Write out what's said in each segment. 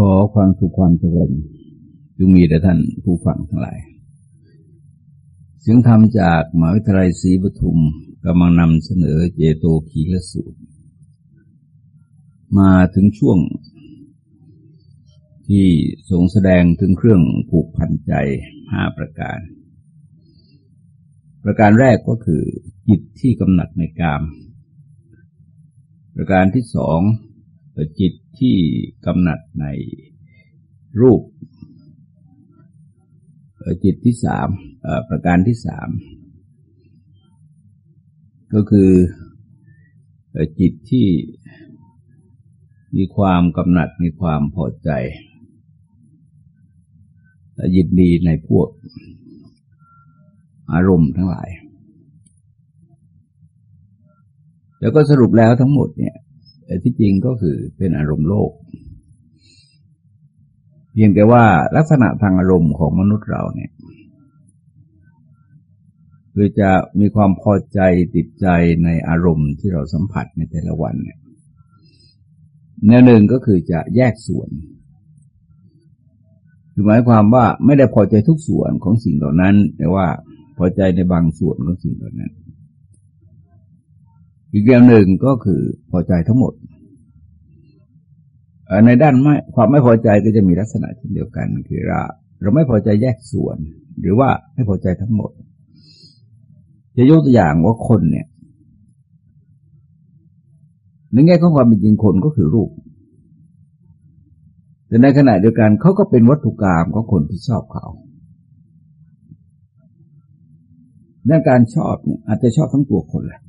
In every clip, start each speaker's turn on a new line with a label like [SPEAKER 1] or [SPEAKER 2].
[SPEAKER 1] ขอความสุขความเจริญจงมีแด่ท่านผู้ฟังทั้งหลาย เสียงธรรมจากมหาวิทยาลัยศรีปทุมกำลังนำเสนอเจโตขีละสูตร มาถึงช่วง ที่ทรงแสดงถึงเครื่องผูกพันใจห้าประการ ประการแรกก็คือจิตที่กำหนัดในกาม ประการที่สอง จิตที่กำหนัดในรูป จิตที่สามประการที่สามก็คือจิตที่มีความกำหนัดมีความพอใจและยินดีในพวกอารมณ์ทั้งหลาย แล้วก็สรุปแล้วทั้งหมดเนี่ย แต่ที่จริงก็คือเป็นอารมณ์โลกเพียงแต่ว่าลักษณะทางอารมณ์ของมนุษย์เราเนี่ยคือจะมีความพอใจติดใจในอารมณ์ที่เราสัมผัสในแต่ละวันเนี่ยแนวหนึ่งก็คือจะแยกส่วนคือหมายความว่าไม่ได้พอใจทุกส่วนของสิ่งเหล่านั้น แต่ว่าพอใจในบางส่วนของสิ่งเหล่านั้น อีกอย่างหนึ่งก็คือพอใจทั้งหมด ในด้านไม่ความไม่พอใจก็จะมีลักษณะเช่นเดียวกัน คือเราเราไม่พอใจแยกส่วน หรือว่าไม่พอใจทั้งหมด จะยกตัวอย่างว่าคนเนี่ยในแง่ของความเป็นจริงคนก็คือรูป แต่ในขณะเดียวกันเขาก็เป็นวัตถุกรรมของคนที่ชอบเขาด้านการชอบเนี่ยอาจจะชอบทั้งตัวคนแหละ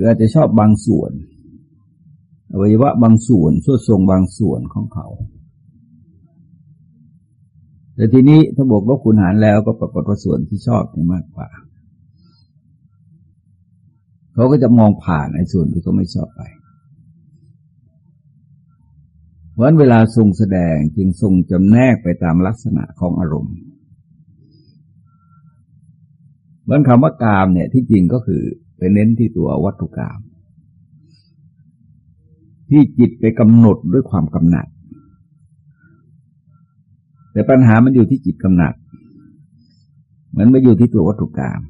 [SPEAKER 1] รืออาจจะชอบบางส่วน อวัยวะบางส่วนส่วนทรงบางส่วนของเขา แต่ทีนี้ถ้าบวกลบคูณหารแล้วก็ปรากฏว่าส่วนที่ชอบนี่มากกว่า เขาก็จะมองผ่านในส่วนที่เขาไม่ชอบไปเพราะเวลาทรงแสดงจึงทรงจำแนกไปตามลักษณะของอารมณ์เหมือนคำว่ากามเนี่ยที่จริงก็คือ ไปเน้นที่ตัววัตถุกรรมที่จิตไปกำหนดด้วยความกำหนัด แต่ปัญหามันอยู่ที่จิตกำหนัด มันไม่อยู่ที่ตัววัตถุกรรม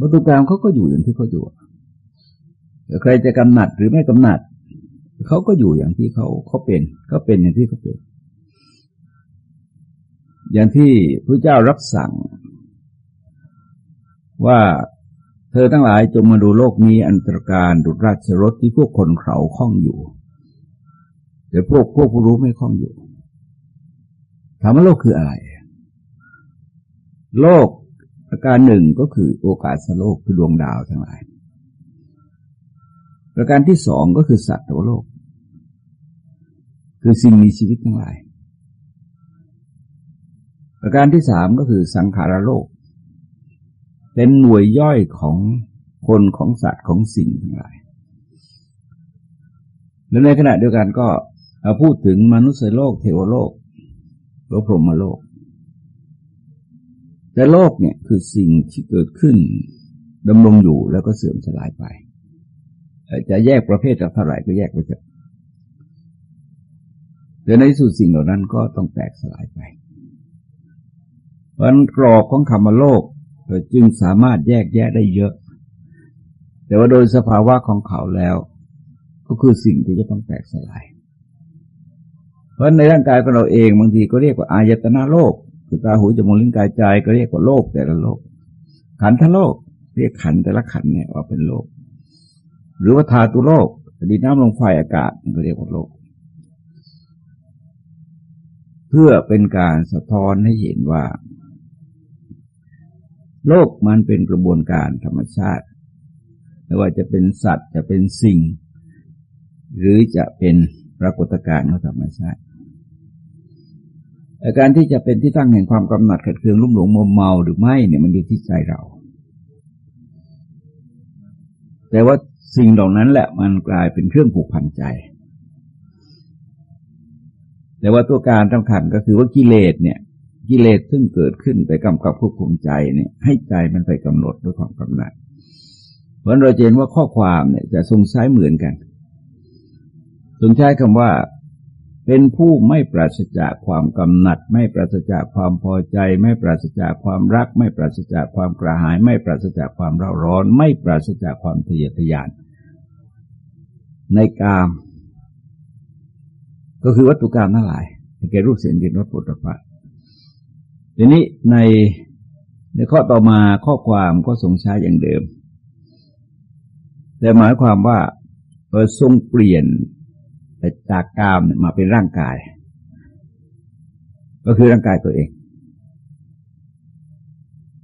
[SPEAKER 1] วัตถุกรรมเขาก็อยู่อย่างที่เขาอยู่ใครจะกำหนัดหรือไม่กำหนัดเขาก็อยู่อย่างที่เขาเขาเป็นเขาเป็นอย่างที่เขาเป็น อย่างที่พระเจ้ารับสั่งว่า ธอทั้งหลายจงมาดูโลกนี้อันตรการดุจราชรถที่พวกคนเขาคล้องอยู่แต่พวกพวกผู้รู้ไม่คล้องอยู่ถามว่าโลกคืออะไร โลกประการหนึ่งก็คือโอกาสโลกคือดวงดาวทั้งหลาย ประการที่สองก็คือสัตว์โลก คือสิ่งมีชีวิตทั้งหลาย ประการที่สามก็คือสังขารโลก เป็นหน่วยย่อยของคนของสัตว์ของสิ่งทั้งหลาย และในขณะเดียวกันก็พูดถึงมนุษย์โลกเทวโลกหรือพรหมโลก แต่โลกเนี่ยคือสิ่งที่เกิดขึ้นดำรงอยู่แล้วก็เสื่อมสลายไป จะแยกประเภทจากเท่าไหร่ก็แยกไปเถอะแต่ในสุดสิ่งเหล่านั้นก็ต้องแตกสลายไปเพราะกรอบของคำว่าโลก จึงสามารถแยกแยะได้เยอะ แต่ว่าโดยสภาวะของเขาแล้ว ก็คือสิ่งที่จะต้องแตกสลาย เพราะในร่างกายของเราเองบางทีก็เรียกว่าอายตนะโลกคือตาหูจมูกลิ้นกายใจก็เรียกว่าโลกแต่ละโลก ขันธโลก เรียกขันแต่ละขันเนี่ยว่าเป็นโลก หรือว่าธาตุโลกดินน้ำลมไฟอากาศก็เรียกว่าโลก เพื่อเป็นการสะท้อนให้เห็นว่า โลกมันเป็นกระบวนการธรรมชาติ ไม่ว่าจะเป็นสัตว์จะเป็นสิ่ง หรือจะเป็นปรากฏการณ์ของธรรมชาติอาการที่จะเป็นที่ตั้งแห่งความกำหนัดขัดเคืองรุ่มหลงมัวเมาหรือไม่เนี่ยมันอยู่ที่ใจเรา แต่ว่าสิ่งเหล่านั้นแหละมันกลายเป็นเครื่องผูกพันใจ แต่ว่าตัวการสำคัญก็คือว่ากิเลสเนี่ย กิเลสซึ่งเกิดขึ้นไปกำกับควบคุมใจเนี่ย ให้ใจมันไปกำหนดด้วยความกำหนัดเพราะเราเห็นว่าข้อความเนี่ยจะทรงใช้เหมือนกัน ทรงใช้คำว่า เป็นผู้ไม่ปราศจากความกำหนัด ไม่ปราศจากความพอใจ ไม่ปราศจากความรัก ไม่ปราศจากความกระหาย ไม่ปราศจากความเร่าร้อน ไม่ปราศจากความทะเยอทะยาน ในกาม ก็คือวัตถุกรรมทั้งหลายแก่รูปเสียงกลิ่นรสปุถุภัณฑ์ ทีนี้ในในข้อต่อมาข้อความก็ทรงใช้อย่างเดิม แต่หมายความว่าทรงเปลี่ยนจากกามมาเป็นร่างกาย ก็คือร่างกายตัวเอง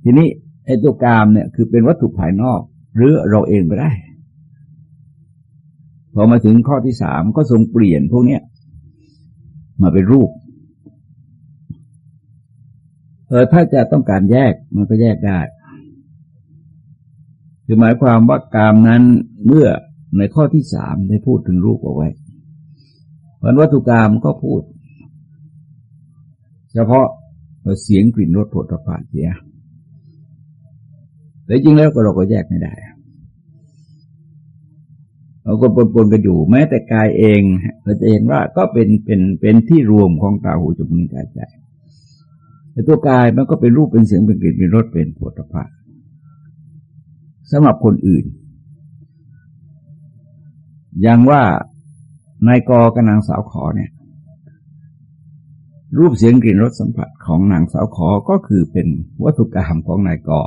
[SPEAKER 1] ทีนี้ไอ้ตัวกามเนี่ยคือเป็นวัตถุภายนอก หรือเราเองไปได้ พอมาถึงข้อที่สามก็ทรงเปลี่ยนพวกนี้มาเป็นรูป เออถ้าจะต้องการแยกมันก็แยกได้ คือหมายความว่ากามนั้นเมื่อในข้อที่สามได้พูดถึงรูปเอาไว้วันวัตถุกรรมก็พูด เฉพาะเสียงกลิ่นรสผลตภัณฑ์เสียแต่จริงแล้วก็เราก็แยกไม่ได้เราก็ปนๆกันอยู่แม้แต่กายเองเราจะเห็นว่าก็เป็นเป็นเป็นที่รวมของตาหูจมูกนิ้วกายใจ แต่ตัวกายมันก็เป็นรูปเป็นเสียงเป็นกลิ่นเป็นรสเป็นผลิตภัณฑ์สำหรับคนอื่น อย่างว่านายกอกับนางสาวขอเนี่ย รูปเสียงกลิ่นรสสัมผัสของนางสาวขอก็คือเป็นวัตถุกรรมของนายกอ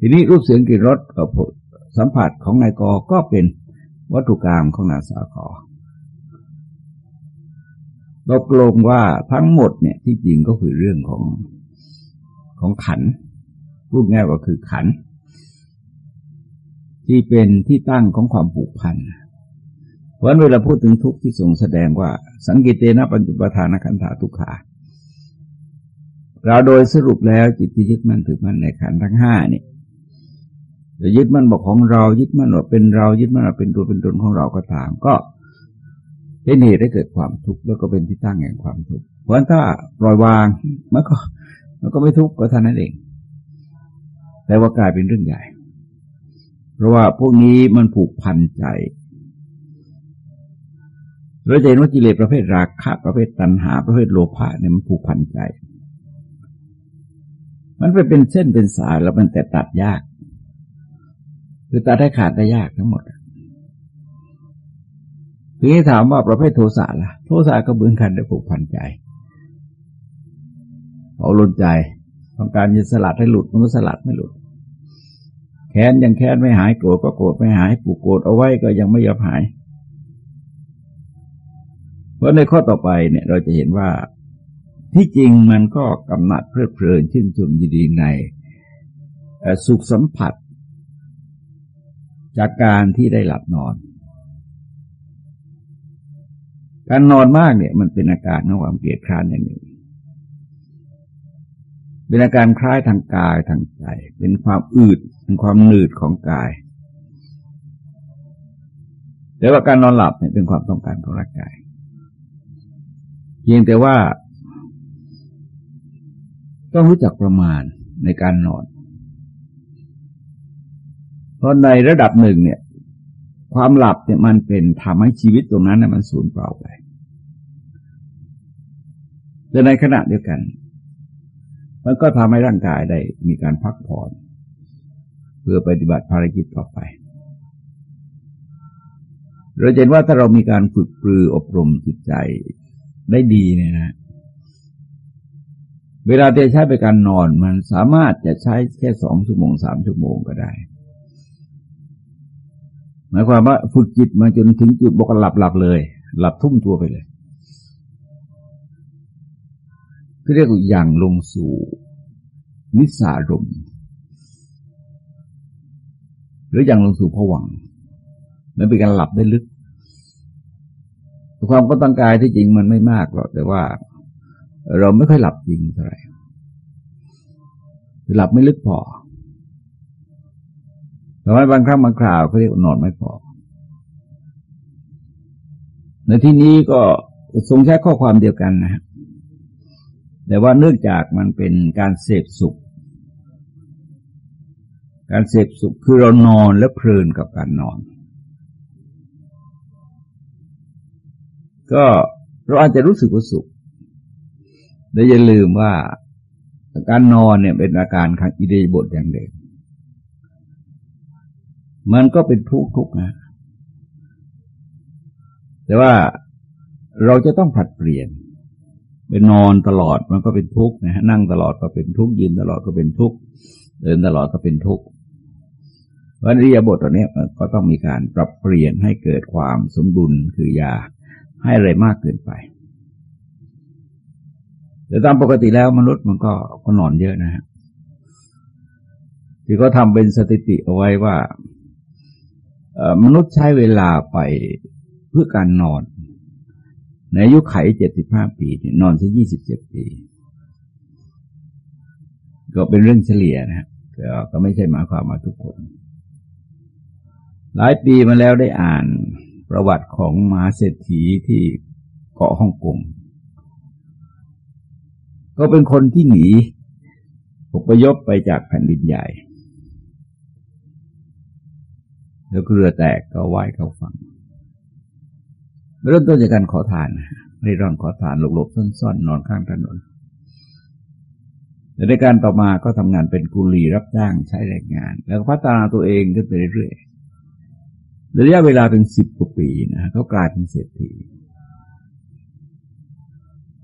[SPEAKER 1] ทีนี้รูปเสียงกลิ่นรสกับสัมผัสของนายกอก็เป็นวัตถุกรรมของนางสาวขอ ตกลงว่าทั้งหมดเนี่ยที่จริงก็คือเรื่องของของขัน พูดง่ายว่าคือขัน ที่เป็นที่ตั้งของความผูกพันเพราะเวลาพูดถึงทุกข์ที่ทรงแสดงว่า สังกิเตนะปัญจุปทานขันธาทุกขาเราโดยสรุปแล้วจิตที่ยึดมั่นถือมั่นในขันทั้งห้านี่จะยึดมั่นบอกของเรายึดมั่นว่าเป็นเรายึดมั่นว่าเป็นตัวเป็นตนของเราก็ตาม ก็ เป็นเหตุให้เกิดความทุกข์แล้วก็เป็นที่ตั้งแห่งความทุกข์เพราะฉะนั้นถ้าปล่อยวางมันก็มันก็ไม่ทุกข์ก็เท่านั้นเอง แต่ว่ากลายเป็นเรื่องใหญ่ เพราะว่าพวกนี้มันผูกพันใจเราจะเห็นว่ากิเลสประเภทราคะประเภทตัณหา ประเภทโลภะเนี่ยมันผูกพันใจ มันไปเป็นเส้นเป็นสายแล้วมันแต่ตัดยาก คือตัดให้ขาดได้ยากทั้งหมด ทีนี้ถามว่าประเภทโทสะล่ะ โทสะก็เบือนกันได้ผูกพันใจเอาลุนใจต้องการจะสลัดให้หลุดมันก็สลัดไม่หลุด แค้นยังแค้นไม่หายโกรธก็โกรธไม่หายปูกโกรธเอาไว้ก็ยังไม่ยอมหาย เพราะในข้อต่อไปเนี่ยเราจะเห็นว่าที่จริงมันก็กำหนัดเพลิดเพลินชื่นชมยินดีในสุขสัมผัส จากการที่ได้หลับนอน การนอนมากเนี่ย มันเป็นอาการของความเกลียดคร้านอย่างหนึ่งเป็นอาการคล้ายทางกายทางใจ เป็นความอืดเป็นความหนืดของกาย แต่ว่าการนอนหลับเนี่ยเป็นความต้องการของร่างกาย เพียงแต่ว่า ต้องรู้จักประมาณในการนอน เพราะในระดับหนึ่งเนี่ย ความหลับเนี่ยมันเป็นทำให้ชีวิตตรงนั้นมันสูญเปล่าไปแต่ในขณะเดียวกัน มันก็ทำให้ร่างกายได้มีการพักผ่อน เพื่อปฏิบัติภารกิจต่อไป เราเห็นว่าถ้าเรามีการฝึกปรืออบรมจิตใจได้ดีเนี่ยนะเวลาที่ใช้ไปการนอนมันสามารถจะใช้แค่สองชั่วโมงสามชั่วโมงก็ได้ มายความว่าฝึกจิตมาจนถึงจุดบอกหลับหลับเลย หลับทุ่มตัวไปเลยก็เรียกอย่างลงสู่นิสารมหรืออย่างลงสู่ผวังมันเป็นการหลับได้ลึก ความก็ตั้งกายที่จริงมันไม่มากหรอกแต่ว่า เราไม่ค่อยหลับจริงเท่าไหร่หลับไม่ลึกพอ แต่ว่าบางครั้งบางคราวเขาเรียกนอนไม่พอ ในที่นี้ก็ทรงใช้ข้อความเดียวกันนะแต่ว่าเนื่องจากมันเป็นการเสพสุข การเสพสุขคือเรานอนแล้วเพลินกับการนอน ก็เราอาจจะรู้สึกว่าสุขแต่อย่าลืมว่าการนอนเนี่ยเป็นอาการขังอิเดียบทอย่างเด็ก มันก็เป็นทุกข์ทุกข์นะ แต่ว่าเราจะต้องผัดเปลี่ยนไปนอนตลอดมันก็เป็นทุกข์นะฮะนั่งตลอดก็เป็นทุกข์ยืนตลอดก็เป็นทุกข์เดินตลอดก็เป็นทุกข์วันริยบทตัวนี้ก็ต้องมีการปรับเปลี่ยนให้เกิดความสมดุลคืออย่าให้อะไรมากเกินไป แต่ตามปกติแล้วมนุษย์มันก็ก็นอนเยอะนะฮะที่เขาทำเป็นสถิติเอาไว้ว่า มนุษย์ใช้เวลาไปเพื่อการนอน ในอายุไขเจ็ดสิบห้าปีนอนแค่ยี่สิบเจ็ดปี ก็เป็นเรื่องเฉลี่ยนะก็ไม่ใช่หมายความมาทุกคน หลายปีมาแล้วได้อ่านประวัติของมหาเศรษฐีที่เกาะฮ่องกงก็เป็นคนที่หนีอพยพไปจากแผ่นดินใหญ่ แล้วเรือแตกก็ไหว้เข้าฟังเริ่มต้นจากการขอทานร่ร่อนขอทานหลบๆซ่อนๆนอนข้างถนนแต่ในการต่อมาก็ทำงานเป็นกุลีรับจ้างใช้แรงงาน แล้วพัฒนาตัวเองขึ้นไปเรื่อยๆระยะเวลาเป็นสิบกว่าปีนะเขากลายเป็นเศรษฐี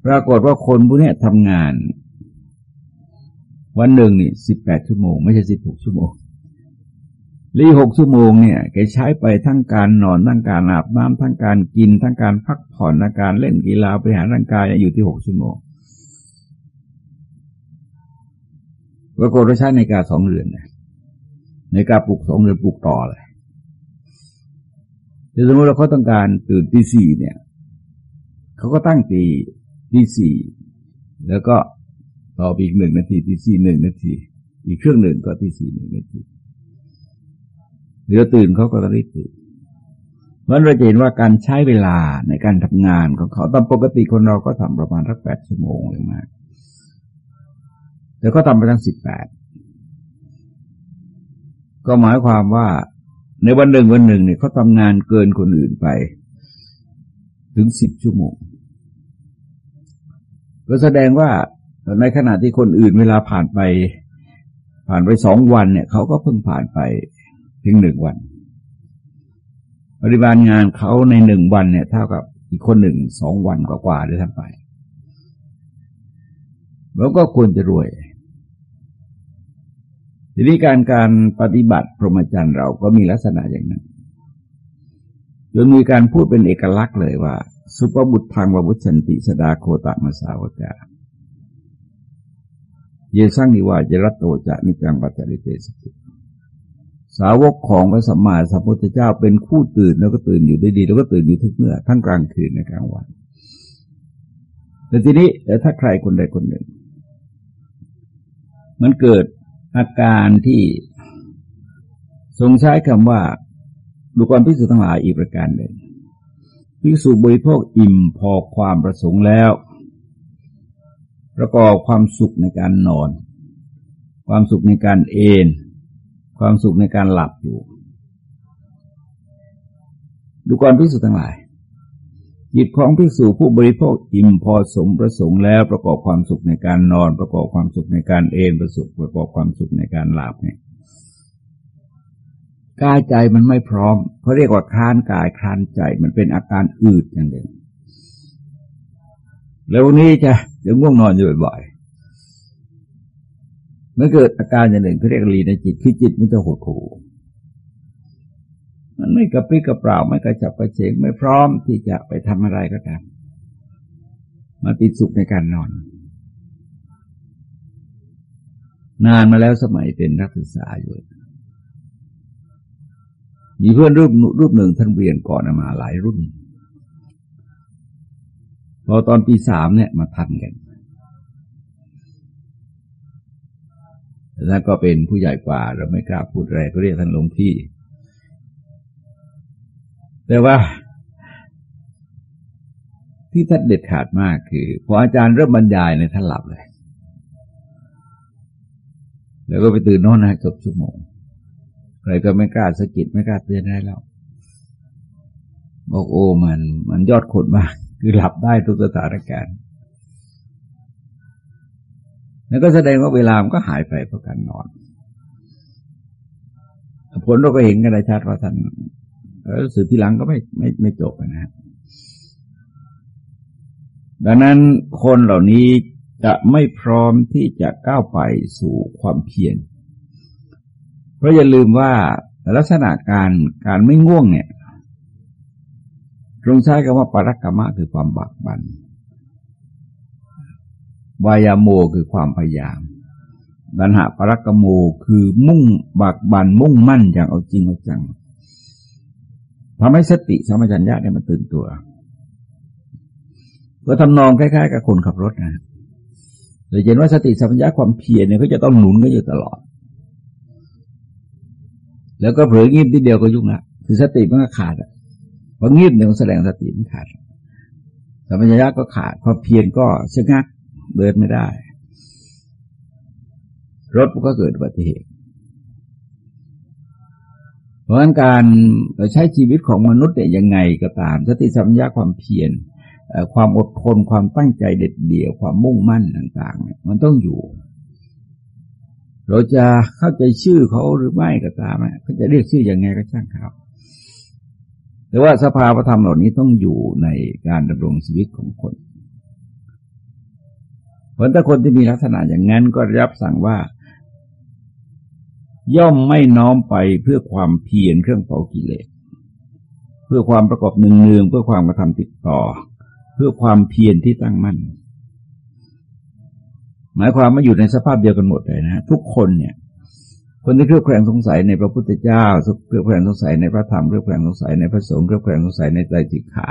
[SPEAKER 1] ปรากฏว่าคนพวกนี้ทำงาน วันหนึ่งนี่สิบแปดชั่วโมง ไม่ใช่สิบหกชั่วโมง ลีหกชั่วโมงเนี่ยแกใช้ไปทั้งการนอนทั้งการอาบน้ำทั้งการกิน ทั้งการพักผ่อนทั้งการเล่นกีฬาบริหารร่างกายอยู่ที่หกชั่วโมงปรากฏว่าใช้ในการสองเรือนนในการปลูกสองเรือนปลูกต่อเลยถ้าสมมติเราเขาต้องการตื่นตีสี่เนี่ยเขาก็ตั้งตีตีสี่แล้วก็ต่ออีกหนึ่งนาทีตีสี่หนึ่งนาที อีกเครื่องหนึ่งก็ตีสี่หนึ่งนาที เรือตื่นเขาก็รีบตื่นมันเราะเห็นว่าการใช้เวลาในการทำงานของเขาตามปกติคนเราก็ทำประมาณสักแปดชั่วโมงเลยมากแต่ก็ทำไปทั้งสิบแปดก็หมายความว่าในวันหนึ่งวันหนึ่งเนี่ยเขาทำงานเกินคนอื่นไป ถึงสิบชั่วโมง ก็แสดงว่าในขณะที่คนอื่นเวลาผ่านไป ผ่านไปสองวันเนี่ยเขาก็เพิ่งผ่านไป เพียงหนึ่งวันปริมาณงานเขาในหนึ่งวันเนี่ย เท่ากับอีกคนหนึ่งสองวันกว่าๆด้วยทั้งไป แล้วก็ควรจะรวย ทีนี้การการปฏิบัติพรหมจรรย์เราก็มีลักษณะอย่างนั้นจนมีการพูดเป็นเอกลักษณ์เลยว่า สุปบุตรทางวบุชันติสดาโคตมาสาวกาเยสังนิวาเจรัตโตจะนิจังปัจจริเตสติ สาวกของพระสัมมาสัมพุทธเจ้าเป็นคู่ตื่นแล้วก็ตื่นอยู่ได้ดี แล้วก็ตื่นอยู่ทุกเมื่อทั้งกลางคืนในกลางวันแต่ทีนี้แต่ถ้าใครคนใดคนหนึ่ง มันเกิดอาการที่ทรงใช้คำว่าดูความพิสูจน์ทั้งหลายอีกประการหนึ่งพิสูจบริโภคอิ่มพอความประสงค์แล้ว ประกอบความสุขในการนอน ความสุขในการเอน ความสุขในการหลับอยู่ ดูก่อนพิสูจน์ทั้งหลายจิตของพิสูจผู้บริโภคอิ่มพอสมประสงค์แล้วประกอบความสุขในการนอน ประกอบความสุขในการเอนประสุขประกอบความสุขในการหลับเนี่ยกายใจมันไม่พร้อมเขาเรียกว่าคลานกายคลานใจมันเป็นอาการอืดอย่างเดิมแล้ววันนี้จะจะง่วงนอนอยู่บ่อย มื่อเกิดอาการอย่างหนึ่งเขาเรียกลีในจิตคือจิตมันจะหดหู่มันไม่กระปรี้กระเปร่าไม่กระจับกระเฉงไม่พร้อมที่จะไปทำอะไรก็ตามมาติดสุขในการนอน นานมาแล้วสมัยเป็นนักศึกษาอยู่ มีเพื่อนรูปรูปหนึ่งท่านเรียนก่อนมาหลายรุ่น พอตอนปีสามเนี่ยมาทันกัน ท่านก็เป็นผู้ใหญ่กว่า เราไม่กล้าพูดอะไรก็เรียกท่านหลวงพี่ แต่ว่า ที่ท่านเด็ดขาดมากคือพออาจารย์เริ่มบรรยายในท่านหลับเลย แล้วก็ไปตื่นนอนนะเกือบชั่วโมงใครก็ไม่กล้าสะกิดไม่กล้าเตือนได้แล้วบอกโอ้มัน มันยอดขดมาก คือหลับได้ทุกสถานการณ์ นั่นก็แสดงว่าเวลามันก็หายไปเพราะการนอน ผลเราก็เห็นกันได้ชัดว่าท่านสื่อที่หลังก็ไม่ไม่ไม่จบนะดังนั้นคนเหล่านี้จะไม่พร้อมที่จะก้าวไปสู่ความเพียร เพราะอย่าลืมว่าลักษณะการการไม่ง่วงเนี่ยตรงใช้คำว่าปรักกรรมะคือความบากบัน วายาโมคือความพยายามดันหะปรักโมคือมุ่งบากบันมุ่งมั่นอย่างเอาจริงเอาจังทำให้สติสมัชัญญะเนี่ยมันตื่นตัว ก็ทำนองคล้ายๆ กับคนขับรถนะเลยเห็นว่าสติสัมปชัญญะความเพียรเนี่ยเขาจะต้องหนุนก็อยู่ตลอด แล้วก็เผลองีบทีเดียวก็ยุ่งละคือสติมันก็ขาดอะพองีบเนี่ยมันแสดงสติมันขาดสัมปชัญญะก็ขาดพอเพียรก็ชะงัก เดินไม่ได้ รถก็เกิดอุบัติเหตุ เพราะฉะนั้นการใช้ชีวิตของมนุษย์เนี่ยยังไงก็ตามสติสัมปชัญญะความเพียรความอดทนความตั้งใจเด็ดเดี่ยว ความมุ่งมั่นต่าง ๆ มันต้องอยู่ เราจะเข้าใจชื่อเขาหรือไม่ก็ตามเขาจะเรียกชื่ออยังไงก็ช่างเขาแต่ว่าสภาวธรรมเหล่านี้ต้องอยู่ในการดำรงชีวิตของคน ราะถ้าคนที่มีลักษณะอย่างนั้นก็รับสั่งว่า ย่อมไม่น้อมไปเพื่อความเพียรเครื่องเผากิเลสเพื่อความประกอบหนึ่งเนืองเพื่อความกระทำติดต่อ เพื่อความเพียรที่ตั้งมั่น หมายความว่าอยู่ในสภาพเดียวกันหมดเลยนะทุกคนเนี่ย คนที่เครือบแคลงสงสัยในพระพุทธเจ้าเครือบแคลงสงสัยในพระธรรมเครือบแคลงสงสัยในพระสงฆ์เครือบแคลงสงสัยในใจจิตขา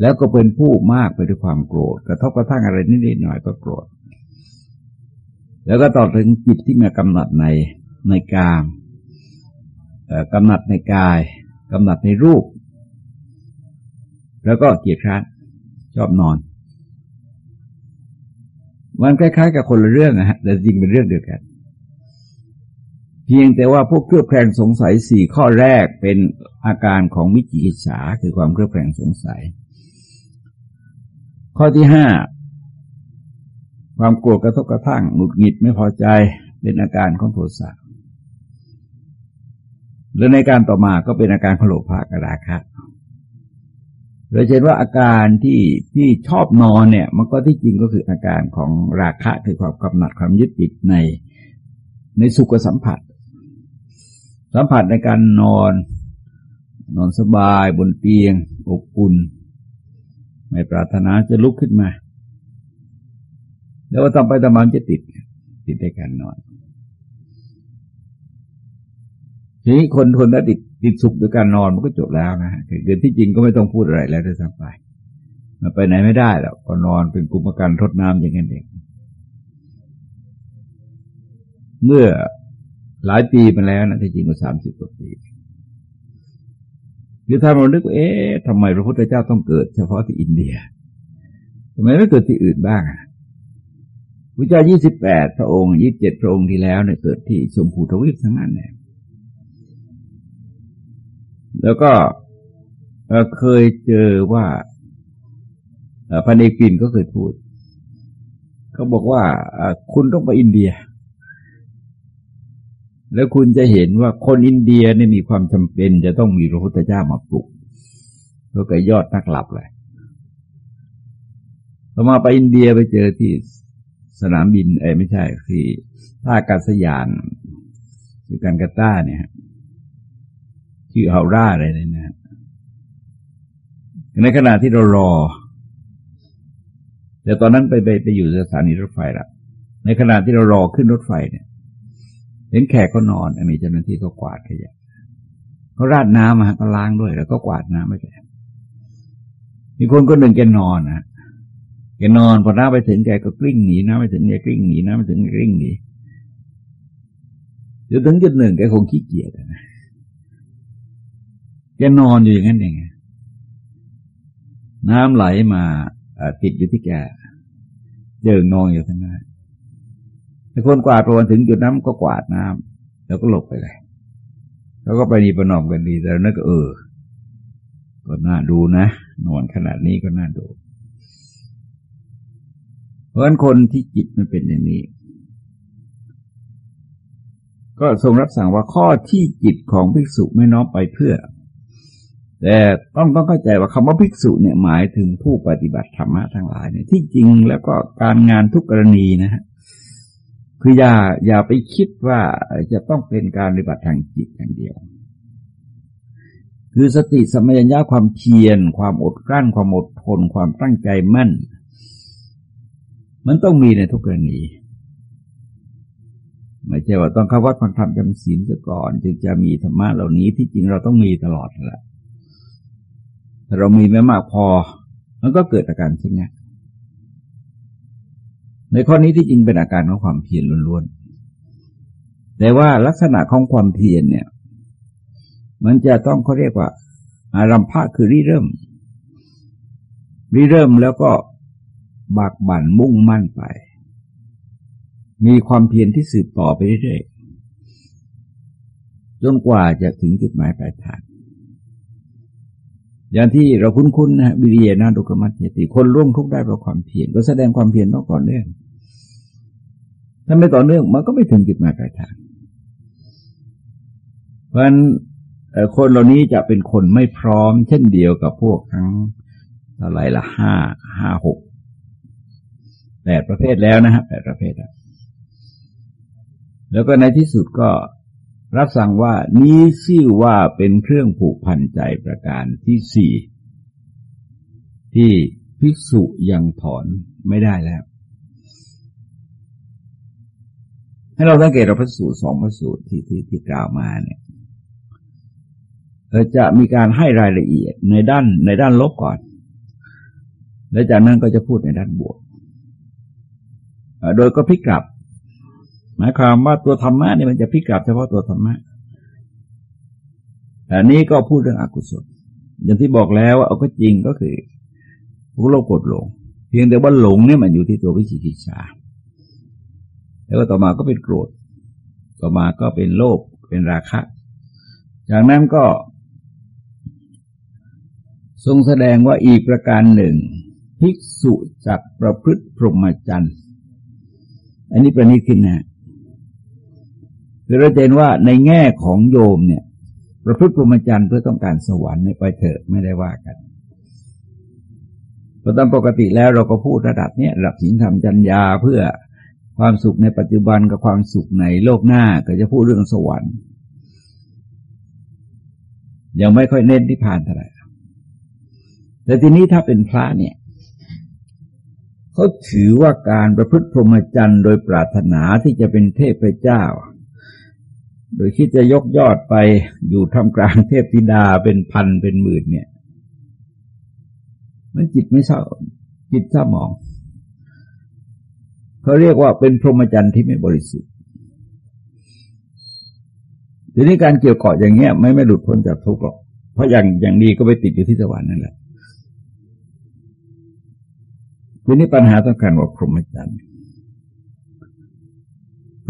[SPEAKER 1] แล้วก็เป็นผู้มากไปด้วยความโกรธกระทบกระทั่งอะไรนิดๆหน่อยก็โกรธ แล้วก็ต่อถึงจิตที่มีกำหนัดในในกามกำหนัดในกายกำหนัดในรูป แล้วก็เกียดคร้านชอบนอน มันคล้าย ๆ กับคนละเรื่องนะฮะแต่จริงเป็นเรื่องเดียวกัน เพียงแต่ว่าพวกเครือบแคลงสงสัยสี่ข้อแรกเป็นอาการของวิจิกิจฉาคือความเครือบแคลงสงสัย ข้อที่ห้าความโกรธกระทบกระทั่งหงุดหงิดไม่พอใจเป็นอาการของโทสะและในการต่อมาก็เป็นอาการขโลภะกราคะเราเห็นว่าอาการที่ที่ชอบนอนเนี่ย มันก็ที่จริงก็คืออาการของราคะคือความกำหนัดความยึดติดในในสุขสัมผัส สัมผัสในการนอน นอนสบายบนเตียงอบอุ่น ไม่ปรารถนาจะลุกขึ้นมา แล้วว่าต่อไปต่อมาจะติด ติดในการนอน ทีนี้คนคนนั้ติดติดสุขด้วยการนอนมันก็จบแล้วนะฮะคือที่จริงก็ไม่ต้องพูดอะไรแล้วด้วยซ้ำไปมันไปไหนไม่ได้แล้วก็นอนเป็นกุมการทดน้ำอย่างนั้นเองเมื่อหลายปีมาแล้วนะที่จริงก็สามสิบกว่าปี คือถ้าเรานึกว่าเอ๊ะทำไมพระพุทธเจ้าต้องเกิด เฉพาะที่อินเดียทำไมไม่เกิดที่อื่นบ้างพระเจ้ายี่สิบแปดพระองค์ยี่สิบเจ็ดพระองค์ที่แล้วเนี่ยเกิดที่ชมพูทวีปทั้งนั้นเนี่ยแล้วก็เคยเจอว่าพันเอกปินก็เคยพูด เขาบอกว่าคุณต้องไปอินเดีย แล้วคุณจะเห็นว่าคนอินเดียเนี่ยมีความจำเป็น จะต้องมีพระพุทธเจ้ามาปลุกแล้วก็ยอดนักหลับเลยพอมาไปอินเดียไปเจอที่สนามบินเอ้ไม่ใช่ที่ท่าอากาศยานที่กันกาต้าเนี่ยชื่อฮาร่าอะไรเนี่ยนะในขณะที่เรารอ แต่ตอนนั้นไปไปไปอยู่สถานีรถไฟละในขณะที่เรารอขึ้นรถไฟเนี่ย เห็นแขกก็นอนมีเจ้าหน้าที่ก็กวาดขยะเขาราดน้ำมาก็ล้างด้วย แล้วก็กวาดน้ำไม่ไปมีคนก็หนึ่งแกนอนนะแกนอนพอน้าไปถึงแกก็กลิ้งหนีน้ำไปถึงแกกลิ้งหนีน้ำไปถึงแกกลิ้งหนีจนถึงจุดหนึ่งแกคงขี้เกียจนะแกนอนอยู่อย่างนั้นเองน้ำไหลมาติดอยู่ที่แกเจิงนองอยู่ข้างหน้า คนกวาดพอวันถึงจุดน้ำก็กวาดน้ำแล้วก็หลบไปเลย แล้วก็ไปนีประนอมกันดี แต่นั่นก็เออ ก็น่าดูนะ นอนขนาดนี้ก็น่าดู เพราะฉะนั้นคนที่จิตมันเป็นอย่างนี้ ก็ทรงรับสั่งว่าข้อที่จิตของภิกษุไม่น้อมไปเพื่อ แต่ต้องต้องเข้าใจว่าคำว่าภิกษุเนี่ยหมายถึงผู้ปฏิบัติธรรมะทั้งหลายเนี่ยที่จริงแล้วก็การงานทุกกรณีนะฮะ คืออย่าอย่าไปคิดว่าจะต้องเป็นการปฏิบัติทางจิตอย่างเดียว คือสติสมัญญาความเพียร ความอดกลั้น ความอดทน ความตั้งใจมั่น มันต้องมีในทุกกรณีไม่ใช่ว่าต้องเข้าวัดฟังธรรมจำศีลซะก่อน จึงจะมีธรรมะเหล่านี้ที่จริงเราต้องมีตลอดแหละถ้าเรามีไม่มากพอ มันก็เกิดอาการเช่นนี้ ในข้อนี้ที่จริงเป็นอาการของความเพียรล้วนๆ แต่ว่าลักษณะของความเพียรเนี่ย มันจะต้องเขาเรียกว่า อารัมภะคือริเริ่ม ริเริ่มแล้วก็บากบั่นมุ่งมั่นไป มีความเพียรที่สืบต่อไปเรื่อยๆ จนกว่าจะถึงจุดหมายปลายทาง อย่างที่เราคุ้นๆนะวิริยนาดุกมัตเยติคนร่วงทุกได้เพราะความเพียรก็แสดงความเพียรต้องก่อนเนื่องถ้าไม่ต่อเนื่องมันก็ไม่ถึงจุดหมายปลายทาง เพราะฉะนั้นคนเหล่านี้จะเป็นคนไม่พร้อม เช่นเดียวกับพวกทั้งอะไรละห้าห้าหกแปดประเภทแล้วนะฮะแปดประเภทแล้วแล้วก็ในที่สุดก็ รับสั่งว่านี้ชื่อว่าเป็นเครื่องผูกพันใจประการที่สี่ที่ภิกษุยังถอนไม่ได้แล้ว ให้เราสังเกตเราพระสูตรสองพระสูตรที่ที่ที่กล่าวมาเนี่ยจะมีการให้รายละเอียดในด้านในด้านลบก่อน แล้วจากนั้นก็จะพูดในด้านบวก โดยก็พลิกกลับ หมายความว่าตัวธรรมะนี่มันจะพิกับเฉพาะตัวธรรมะอันนี้ก็พูดเรื่องอกุศล อย่างที่บอกแล้วว่าเอาก็จริงก็คือพวกโลกกดหลง เพียงแต่ว่าหลงเนี่ยมันอยู่ที่ตัววิจิกิจฉาแล้วก็ต่อมาก็เป็นโกรธ ต่อมาก็เป็นโลภเป็นราคะ จากนั้นก็ ทรงแสดงว่าอีกประการหนึ่ง ภิกษุจักประพฤติพรหมจรรย์ อันนี้ประณีตขึ้นนะ เราเห็นว่าในแง่ของโยมเนี่ยประพฤติพรหมจรรย์เพื่อต้องการสวรรค์ไปเถอะไม่ได้ว่ากันเพราะตามปกติแล้วเราก็พูดระดับเนี้ยระดับศีลธรรมจัญญาเพื่อความสุขในปัจจุบันกับความสุขในโลกหน้าก็จะพูดเรื่องสวรรค์ ยังไม่ค่อยเน้นที่ผ่านเท่าไหร่แต่ทีนี้ถ้าเป็นพระเนี่ยเขาถือว่าการประพฤติพรหมจรรย์โดยปรารถนาที่จะเป็นเทพเจ้า โดยคิดจะยกยอดไปอยู่ทำกลางเทพธิดาเป็นพันเป็นหมื่นเนี่ย มันจิตไม่เศร้าจิตเศร้าหมองเขาเรียกว่าเป็นพรหมจรรย์ที่ไม่บริสุทธิ์ทีนี้การเกี่ยวเกาะอย่างเงี้ย ไม่ไม่หลุดพ้นจากทุกข์หรอก เพราะอย่างอย่างดีก็ไปติดอยู่ที่สวรรค์นั่นแหละทีนี้ปัญหาสำคัญว่าพรหมจรรย์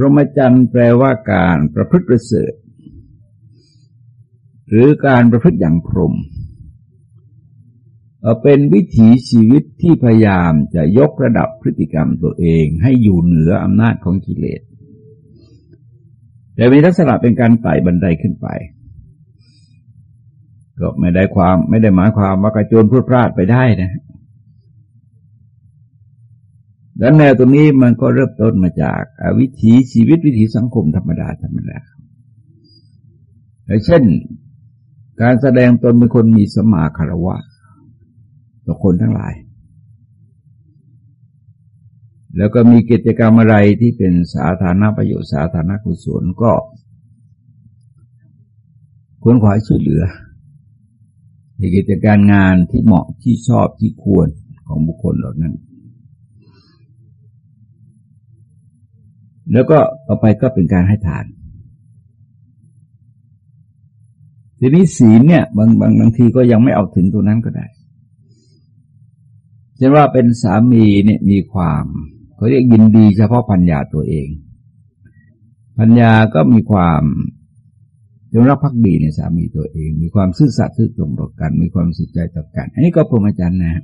[SPEAKER 1] พรหมจรรย์แปลว่าการประพฤติประเสริฐหรือการประพฤติอย่างพรหมเป็นวิถีชีวิตที่พยายามจะยกระดับพฤติกรรมตัวเองให้อยู่เหนืออำนาจของกิเลส แต่มีลักษณะเป็นการไต่บันไดขึ้นไป ก็ไม่ได้ความไม่ได้หมายความว่ากระโจนพูดพลาดไปได้นะ แลวแนวตรงนี้มันก็เริ่มต้นมาจากวิถีชีวิตวิถีสังคมธรรมดาธรรมดาเช่น การแสดงตนเป็นคนมีสมาคารวะต่อคนทั้งหลาย แล้วก็มีกิจกรรมอะไรที่เป็นสาธารณประโยชน์สาธารณกุศลก็ควรขอให้ช่วยเหลือในกิจการงานที่เหมาะที่ชอบที่ควรของบุคคลเหล่านั้น แล้วก็ต่อไปก็เป็นการให้ทาน ทีนี้ศีลเนี่ย บางบางบางทีก็ยังไม่เอาถึงตัวนั้นก็ได้ช่นว่าเป็นสามีเนี่ยมีความเขาเรียกยินดีเฉพาะพัญญาตัวเอง พัญญาก็มีความจงรักภักดีในสามีตัวเอง มีความซื่อสัตย์ซื่อตรงต่อกัน มีความสุดใจต่อกัน อันนี้ก็พรหมจรรย์นะ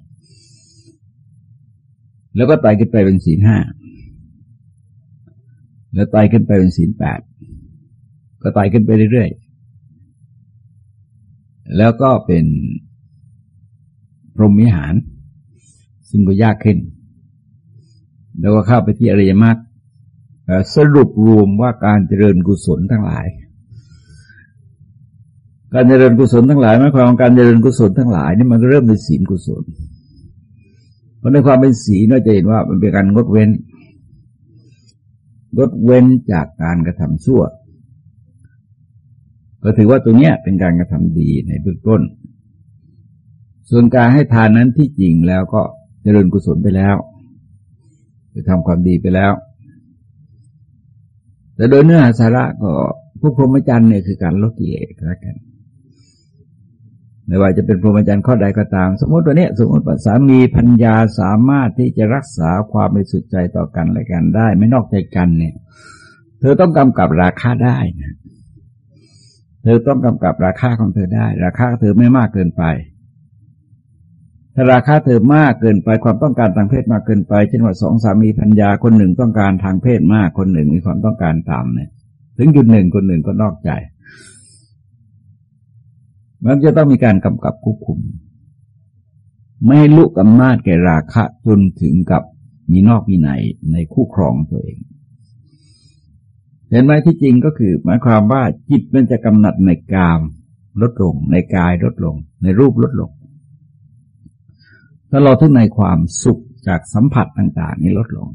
[SPEAKER 1] แล้วก็ไต่ขึ้นไปเป็นศีลห้า แล้วไต่ขึ้นไปเป็นศีลแปดก็ไต่ขึ้นไปเรื่อยๆ แล้วก็เป็นพรหมิหาร ซึ่งก็ยากขึ้น แล้วก็เข้าไปที่อริยมรรคสรุปรวมว่าการเจริญกุศลทั้งหลาย การเจริญกุศลทั้งหลายหมายความว่าการเจริญกุศลทั้งหลายนี่มันเริ่มในศีลกุศล เพราะในความเป็นศีลเราจะเห็นว่ามันเป็นการงดเว้น งดเว้นจากการกระทำชั่ว ก็ถือว่าตัวเนี้ยเป็นการกระทำดีในเบื้องต้น ส่วนการให้ทานนั้นที่จริงแล้วก็เจริญกุศลไปแล้วไปทำความดีไปแล้ว แต่โดยเนื้อหาสาระก็พวกพรหมจรรย์เนี่ยคือการลดกิเลสแล้วกัน ไม่ว่าจะเป็นพรหมจรรย์ข้อใดก็ตาม สมมติตัวเนี้ยสมมติว่าสามีพัญญาสามารถที่จะรักษาความบริสุทธิ์ใจต่อกันและกันได้ ไม่นอกใจกันเนี่ย เธอต้องกำกับราคาได้นะเธอต้องกำกับราคาของเธอได้ ราคาเธอไม่มากเกินไปถ้าราคาเธอมากเกินไปความต้องการทางเพศมากเกินไปเช่นว่าสองสามีพัญญาคนหนึ่งต้องการทางเพศมากคนหนึ่งมีความต้องการต่ำเนี่ย ถึงจุดหนึ่งคนหนึ่งก็นอกใจ มันจะต้องมีการกำกับควบคุม ไม่ให้ลุกอำนาจแก่ราคะจนถึงกับมีนอกมีในในคู่ครองตัวเอง เห็นไหมที่จริงก็คือ หมายความว่าจิตมันจะกำหนัดในกามลดลง ในกายลดลง ในรูปลดลงตลอดทั้งในความสุขจากสัมผัสต่าง ๆ นี้ลดลง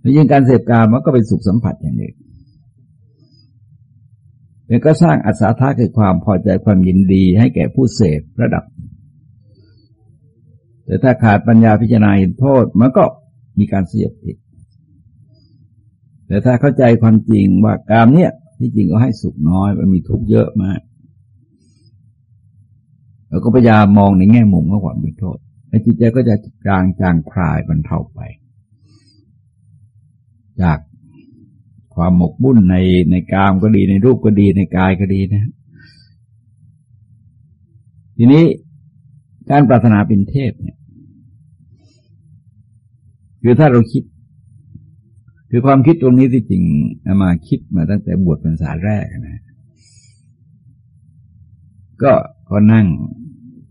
[SPEAKER 1] แล้วยิ่งการเสพกามมันก็เป็นสุขสัมผัสอย่างหนึ่ง เป็นก็สร้างอัศธาคือความพอใจความยินดีให้แก่ผู้เสพระดับ แต่ถ้าขาดปัญญาพิจารณาเห็นโทษมันก็มีการเสียบติด แต่ถ้าเข้าใจความจริงว่ากามเนี่ยที่จริงก็ให้สุขน้อยมันมีทุกข์เยอะมากเราก็พยายามมองในแง่มุมของความเป็นโทษไอ้จิตใจก็จะจางจางคลายบรรเทาไป จาก ความหมกบุ่นในในกามก็ดีในรูปก็ดีในกายก็ดีนะ ทีนี้การปรารถนาเป็นเทพเนี่ยคือถ้าเราคิด คือความคิดตรงนี้ที่จริงมาคิดมาตั้งแต่บวชเป็นสาแรกนะ ก็ก็นั่ง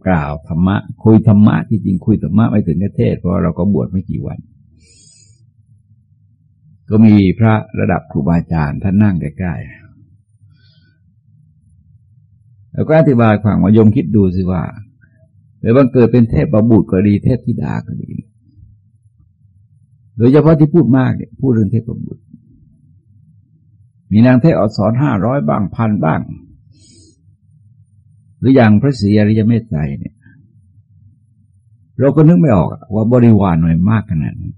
[SPEAKER 1] กล่าวธรรมะ คุยธรรมะที่จริงคุยธรรมะไม่ถึงกระเทศเพราะเราก็บวชไม่กี่วัน ก็มีพระระดับครูบาอาจารย์ท่านนั่งใกล้ๆแล้วก็อธิบายความว่ายมคิดดูสิว่าหรือบังเกิดเป็นเทพประบุตรก็ดีเทพธิดาก็ดี โดยเฉพาะที่พูดมากเนี่ยพูดเรื่องเทพประบุตรมีนางเทพอสอนห้าร้อยบ้างพันบ้าง หรืออย่างพระศรีอริยเมตไตรเนี่ย เราก็นึกไม่ออกว่าบริวารหน่อยมากขนาดนั้น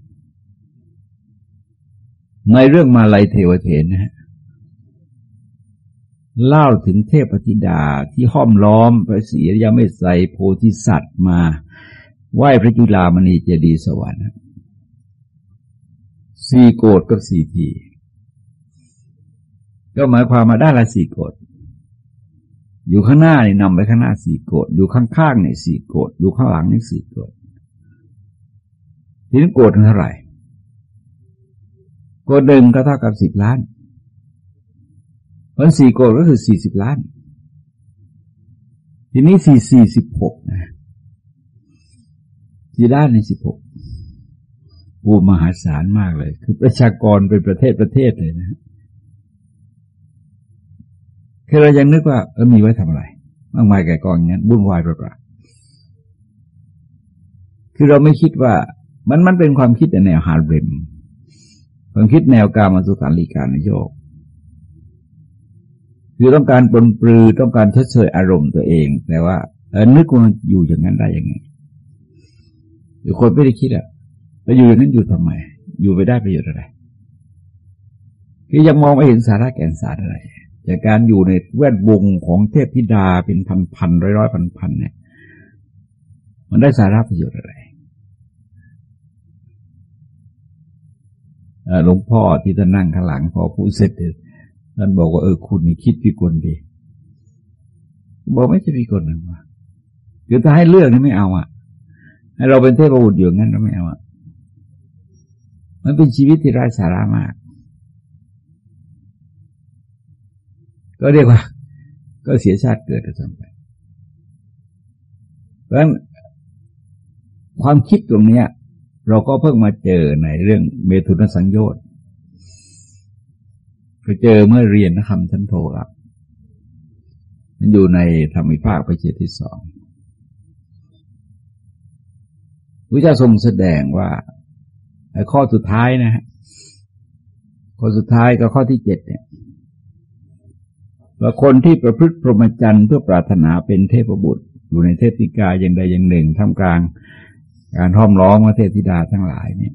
[SPEAKER 1] ในเรื่องมาลัยเทวเทนนะฮะเล่าถึงเทพธิดาที่ห้อมล้อมพระศรีอริยเมตไตรโพธิสัตว์มา ไหว้พระจุลามณีเจดีสวรรค์สี่โกดกับสี่ที ก็หมายความมาได้ละสี่โกดอยู่ข้างหน้านี่นำไปข้างหน้าสี่โกดอยู่ข้างๆเนี่ยสี่โกดอยู่ข้างหลังนี่สี่โกดทีนี้โกดเท่าไหร่ โกดหนึ่งก็เท่ากับสิบล้านเพราะสี่โกดก็คือสี่สิบล้าน ทีนี้สี่สี่สิบหกนะสี่ล้านในสิบหกโอ้มหาศาลมากเลย คือประชากรเป็นประเทศประเทศเลยนะคือเรายังนึกว่าเออมีไว้ทำอะไร มากมายแก่กองอย่างนี้บุ่นวายเปล่าคือเราไม่คิดว่ามันมันเป็นความคิดในแนวฮาร์เรม ความคิดแนวการมาสุขาริการนโยกคือต้องการปนปลือต้องการชดเชยอารมณ์ตัวเอง แต่ว่าเออนึกว่าอยู่อย่างนั้นได้ยังไงหรือคนไม่ได้คิดอะไปอยู่อย่างนั้นอยู่ทำไม อยู่ไปได้ประโยชน์อะไรคือยังมองไม่เห็นสาระแก่นสารอะไรจากการอยู่ในแวดวงของเทพธิดาเป็นพันพันร้อยร้อยพันพันเนี่ย มันได้สาระประโยชน์อะไร หลวงพ่อที่ท่านนั่งข้างหลังพอผู้เสร็จท่านบอกว่าเออคุณนี่คิดพิกลดี บอกไม่ใช่พิกลนะว่าคือถ้าให้เลือกนี่ไม่เอาอะ ให้เราเป็นเทพบุตรอยู่งั้นเราไม่เอาอะ มันเป็นชีวิตที่ไร้สาระมาก ก็เรียกว่า ก็เสียชาติเกิดทำไป เพราะฉะนั้นความคิดตรงเนี้ย เราก็เพิ่งมาเจอในเรื่องเมตุนสังโยชน์ก็เจอเมื่อเรียนนะคำชั้นโทครับมันอยู่ในธรรมิภาคประเจที่สองพระเจ้าทรงแสดงว่าข้อสุดท้ายนะฮะข้อสุดท้ายก็ข้อที่เจ็ดเนี่ยว่าคนที่ประพฤติพรหมจรรย์เพื่อปรารถนาเป็นเทพบุตร อยู่ในเทพธิกาอย่างใดอย่างหนึ่งท่ามกลาง การห้อมล้อมว่าเทพธิดาทั้งหลายเนี่ย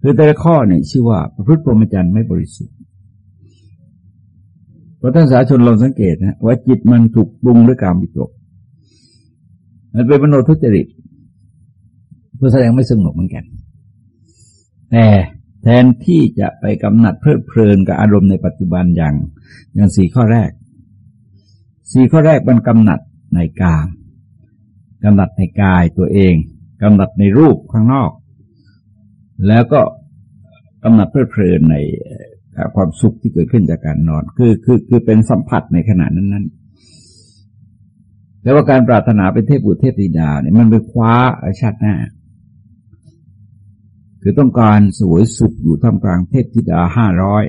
[SPEAKER 1] คือแต่ละข้อเนี่ยชื่อว่าประพฤติพรหมจรรย์ไม่บริสุทธิ์เพราะท่านสาชนลองสังเกตนะว่าจิตมันถูกปรุงด้วยการบิตกมันเป็นมโนทุจริตเพื่อแสดงไม่สงบเหมือนกัน แต่แทนที่จะไปกำหนัดเพลิดเพลินกับอารมณ์ในปัจจุบันอย่างอย่างสี่ข้อแรก สี่ข้อแรกมันกำหนัดในกาม กำหนัดในกายตัวเองกำหนัดในรูปข้างนอก แล้วก็กำหนัดเพลิดเพลินในความสุขที่เกิดขึ้นจากการนอน คือคือคือเป็นสัมผัสในขณะนั้นนั้นแล้วว่าการปรารถนาเป็นเทพบุตรเทพธิดาเนี่ยมันไปคว้าชาติหน้า คือต้องการสวยสุขอยู่ท่ามกลางเทพธิดาห้าร้อย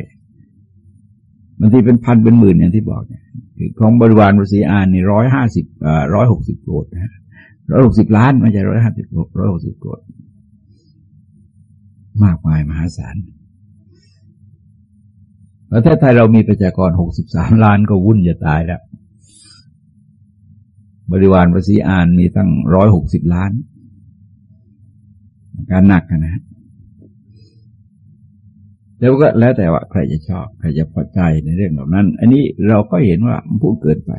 [SPEAKER 1] บางทีเป็นพันเป็นหมื่นอย่างที่บอกเนี่ยของบริวารบริอานนี่ร้อยห้าสิบร้อยหกสิบโกดนะ ร้อยหกสิบล้านไม่ใช่ร้อยห้าสิบร้อยหกสิบโกดมากมายมหาศาลประเทศไทยเรามีประชากรหกสิบสามล้านก็วุ่นจะตายแล้ว บริวารภาษีอานมีตั้งร้อยหกสิบล้าน การหนักนะแล้วก็แล้วแต่ว่าใครจะชอบ ใครจะพอใจในเรื่องเหล่านั้น อันนี้เราก็เห็นว่ามันพูดเกินไป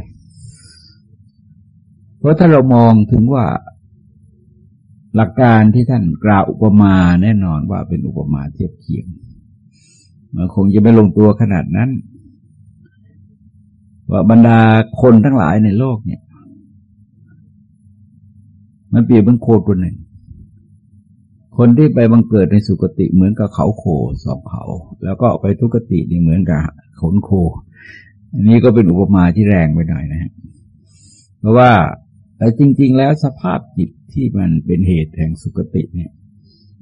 [SPEAKER 1] เพราะถ้าเรามองถึงว่าหลักการที่ท่านกล่าวอุปมาแน่นอนว่าเป็นอุปมาเทียบเคียงมันคงจะไม่ลงตัวขนาดนั้น ว่าบรรดาคนทั้งหลายในโลกเนี่ย มันเปรียบเป็นโคตัวหนึ่ง คนที่ไปบังเกิดในสุคติเหมือนกับเขาโคสองเขา แล้วก็ไปทุกตินี่เหมือนกับขนโค อันนี้ก็เป็นอุปมาที่แรงไปหน่อยนะฮะเพราะว่า แต่จริง ๆ แล้วสภาพจิตที่มันเป็นเหตุแห่งสุคติเนี่ย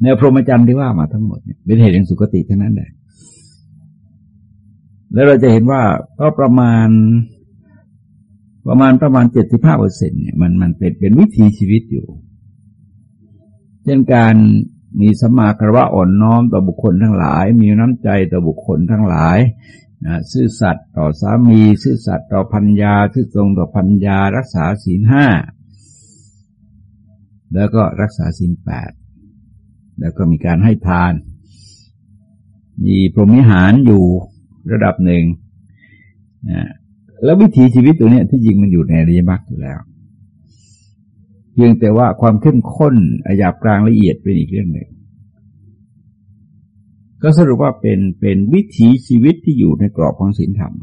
[SPEAKER 1] ในพรหมจรรย์ที่ว่ามาทั้งหมดเนี่ยเป็นเหตุแห่งสุคติทั้งนั้นเลยแล้วเราจะเห็นว่าก็ประมาณ ประมาณประมาณเจ็ดสิบห้าเปอร์เซ็นเนี่ยมันมันเป็นเป็นวิถีชีวิตอยู่เช่นการมีสมาคารวะอ่อนน้อมต่อบุคคลทั้งหลาย มีน้ำใจต่อบุคคลทั้งหลาย นะซื่อสัตย์ต่อสามีซื่อสัตย์ต่อพัญญาซื่อตรงต่อพัญญารักษาศีลห้าแล้วก็รักษาศีลแปดแล้วก็มีการให้ทาน มีพรหมิหารอยู่ระดับหนึ่งนะแล้ววิถีชีวิตตัวนี้ที่จริงมันอยู่ในอริยมรรคอยู่แล้ว เพียงแต่ว่าความเข้มข้นอายาบกลางละเอียดเป็นอีกเรื่องหนึ่ง ก็สรุปว่าเป็นเป็นวิถีชีวิตที่อยู่ในกรอบของศีลธรรม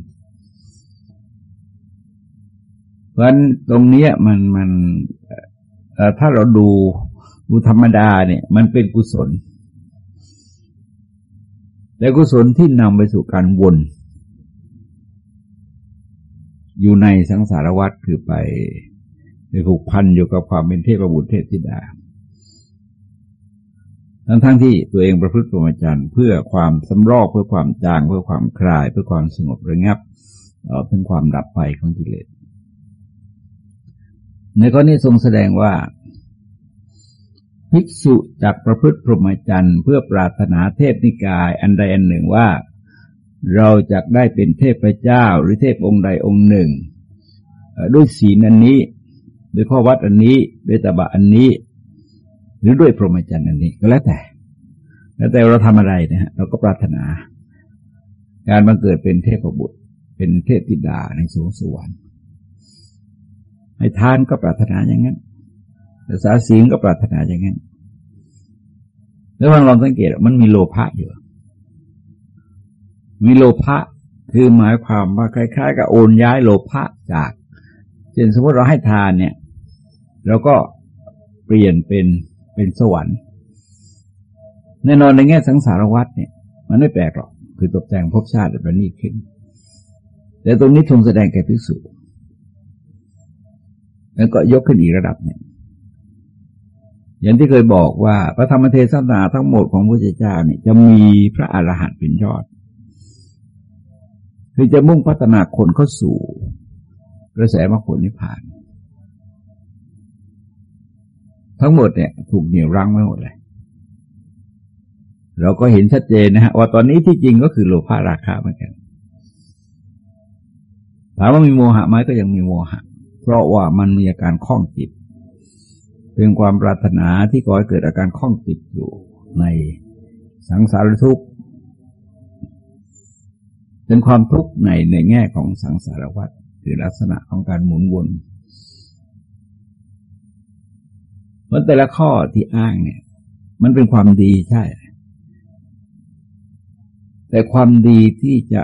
[SPEAKER 1] เพราะฉะนั้นตรงนี้มันมันถ้าเราดูดูธรรมดาเนี่ย มันเป็นกุศลแต่กุศลที่นำไปสู่การวน อยู่ในสังสารวัฏคือไปไปผูกพันอยู่กับความเป็นเทพบุตรเทพธิดา ทั้งทั้งที่ตัวเองประพฤติปรมจันทร์เพื่อความสำรอกเพื่อความจาง เพื่อความคลาย เพื่อความสงบระงับต่อความดับไปของกิเลสในข้อนี้ทรงแสดงว่าภิกษุจากประพฤติพรหมจรรย์เพื่อปรารถนาเทพนิกาย อันใดอันหนึ่งว่า เราจะได้เป็นเทพเจ้าหรือเทพองค์ใดองค์หนึ่ง ด้วยศีลอันนี้ ด้วยข้อวัดอันนี้ ด้วยตบะอันนี้ หรือด้วยพรหมจรรย์อันนี้ก็แล้วแต่ แล้วแต่เราทำอะไรนะฮะเราก็ปรารถนา การบังเกิดเป็นเทพบุตร เป็นเทพธิดาในสวงสวรรค์ให้ทานก็ปรารถนาอย่างนั้นรักษาศีลก็ปรารถนาอย่างนั้นแล้วลองสังเกตมันมีโลภะอยู่มีโลภะคือหมายความว่าคล้าย ๆ กับโอนย้ายโลภะจากเช่นสมมติเราให้ทานเนี่ยเราก็เปลี่ยนเป็น เป็นสวรรค์ แน่นอนในแง่สังสารวัฏเนี่ย มันไม่แปลกหรอก คือตกแต่งภพชาติแบบนี้ขึ้น แต่ตรงนี้ทรงแสดงแก่ภิกษุแล้วก็ยกขึ้นอีกระดับหนึ่งอย่างที่เคยบอกว่าพระธรรมเทศนาทั้งหมดของพระเจ้าเนี่ยจะมีพระอรหันต์เป็นยอด คือจะมุ่งพัฒนาคนเข้าสู่ กระแสมรรคผลนิพพาน ทั้งหมดเนี่ยถูกเหนี่ยวรั้งไว้หมดเลย เราก็เห็นชัดเจนนะฮะว่าตอนนี้ที่จริงก็คือโลภะราคาเหมือนกันถามว่ามีโมหะไหมก็ยังมีโมหะ เพราะว่ามันมีอาการคล้องจิต เป็นความปรารถนาที่ก่อให้เกิดอาการคล้องติดอยู่ในสังสารทุกข์เป็นความทุกข์ในในแง่ของสังสารวัฏคือลักษณะของการหมุนวน เพราแต่ละข้อที่อ้างเนี่ย มันเป็นความดีใช่ แต่ความดีที่จะ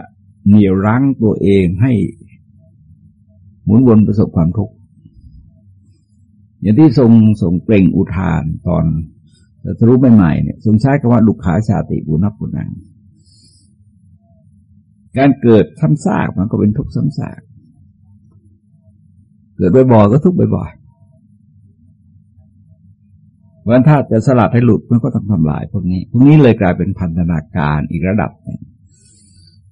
[SPEAKER 1] เหนี่ยวรั้งตัวเองให้หมุนวนประสบความทุกข์อย่างที่ทรงทรงเปล่งอุทานตอนตรู้ใหม่ๆเนี่ยทรงใช้คำว่าลุกขาชาติบุญนับบุญนัง การเกิดซ้ำซากมันก็เป็นทุกข์ซ้ำซาก เกิดบ่อยๆก็ทุกข์บ่อยๆ วันถ้าจะสลัดให้หลุดมันก็ต้องทำลายพวกนี้ พวกนี้เลยกลายเป็นพันธนาการอีกระดับหนึ่ง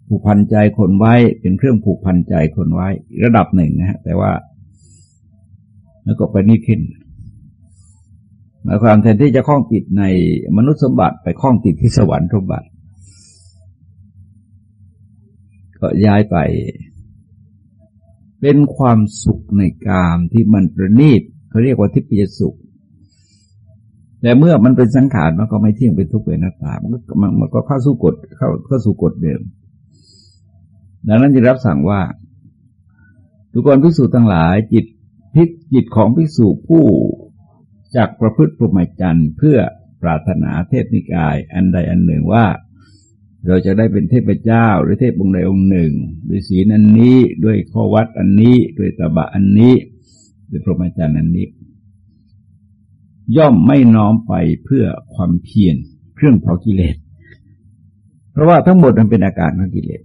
[SPEAKER 1] ผูกพันใจคนไว้เป็นเครื่องผูกพันใจคนไว้ระดับหนึ่งนะฮะแต่ว่า แล้วก็ไปนิขึ้นหมายความแทนที่จะคล้องติดในมนุษย์สมบัติไปคล้องติดที่สวรรค์สมบัติ ก็ย้ายไป เป็นความสุขในกามที่มันประณีตเขาเรียกว่าทิพยสุข แต่เมื่อมันเป็นสังขารมันก็ไม่เที่ยงเป็นทุกข์เป็นน้าตา มันก็มันก็เข้าสู่กฎเข้าเข้าสู่กฎเดิม ดังนั้นจะรับสั่งว่าทุกคนพิสูจน์ทั้งหลาย จิตพิจิตของภิกษุผู้จากประพฤติปรหมจรรย์เพื่อปรารถนาเทพนิกาย อันใดอันหนึ่งว่า เราจะได้เป็นเทพเจ้าหรือเทพองค์ใดองค์หนึ่งด้วยศีลอันนี้ด้วยข้อวัดอันนี้ ด้วยตบะอันนี้ด้วยพรหมจรรย์อันนี้ ย่อมไม่น้อมไปเพื่อความเพียรเครื่องเผากิเลส เพราะว่าทั้งหมดมันเป็นอาการของกิเลส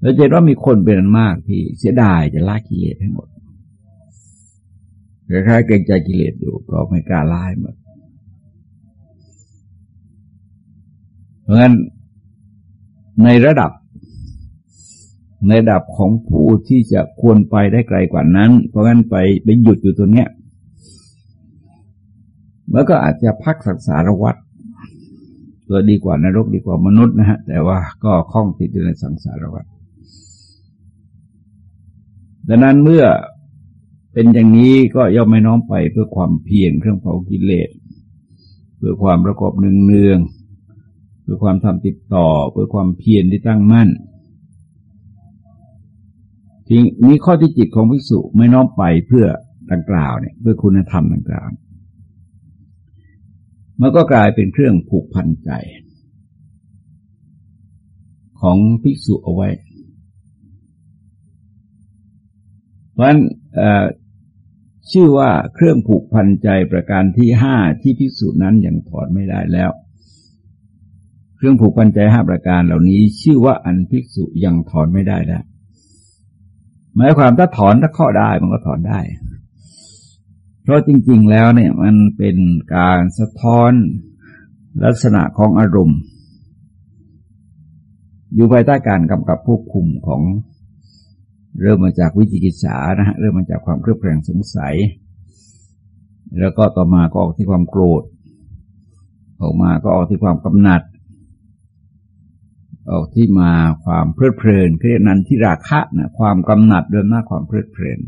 [SPEAKER 1] เราจะเห็นว่ามีคนเป็นมากที่เสียดายจะละกิเลสให้หมดคล้ายๆเกรงใจกิเลสอยู่ก็ไม่กล้าละให้หมดเพราะงั้นในระดับ ในระดับของผู้ที่จะควรไปได้ไกลกว่านั้น เพราะงั้นไปไปหยุดอยู่ตรงเนี้ย แล้วก็อาจจะพักสังสารวัตรตัวดีกว่านรกดีกว่ามนุษย์นะฮะ แต่ว่าก็คล้องติดอยู่ในสังสารวัฏดังนั้นเมื่อเป็นอย่างนี้ก็ย่อมไม่น้อมไปเพื่อความเพียรเครื่องเผากิเลส เพื่อความประกอบเนืองเนืองเพื่อความทำติดต่อ เพื่อความเพียรที่ตั้งมั่นทีนี้ข้อที่จิตของภิกษุไม่น้อมไปเพื่อดังกล่าวเนี่ย เพื่อคุณธรรมดังกล่าว มันก็กลายเป็นเครื่องผูกพันใจ ของภิกษุเอาไว้ เพราะฉะนั้นชื่อว่าเครื่องผูกพันใจประการที่ห้าที่พิสูจน์นั้นยังถอนไม่ได้แล้ว เครื่องผูกพันใจห้าประการเหล่านี้ ชื่อว่าอันภิกษุยังถอนไม่ได้แล้วหมายความถ้าถอนถ้าข้อได้มันก็ถอนได้ เพราะจริง ๆ แล้วเนี่ยมันเป็นการสะท้อนลักษณะของอารมณ์ อยู่ภายใต้การกำกับควบคุมของเริ่มมาจากวิจิกิจฉานะฮะเริ่มมาจากความเครือบแคลงสงสัย แล้วก็ต่อมาก็ออกที่ความโกรธ ออกมาก็ออกที่ความกำหนัด ออกที่มาความเพลิดเพลินเรียกนั้นที่ราคะนะความกำหนัดเดิมหน้าความเพลิดเพลิน